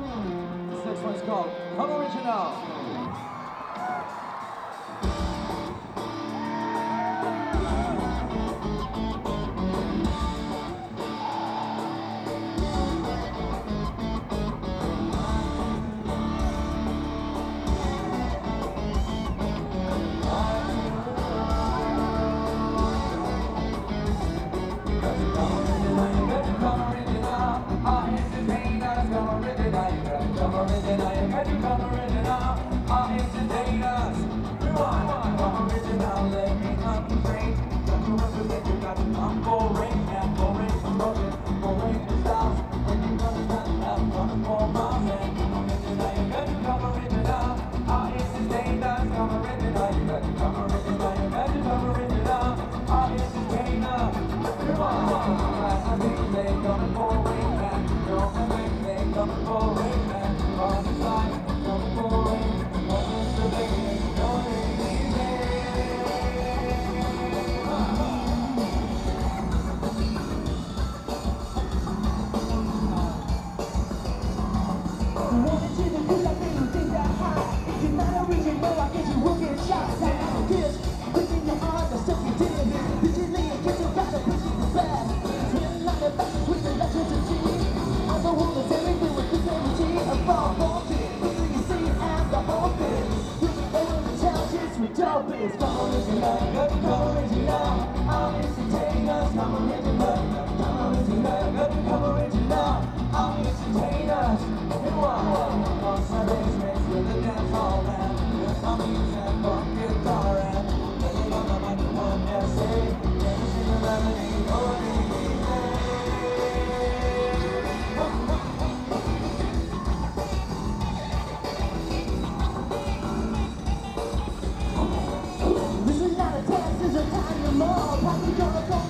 This next one's called Come Original. break. This is me. I guess you got to push me back. We're not the best. We're the best of the best. I'm the one that's aiming for what you can't resist. I'm all pumped in. Can you see how I'm pumped? Who's the one that tells you to stop it? come come original, come 花臂叫乐高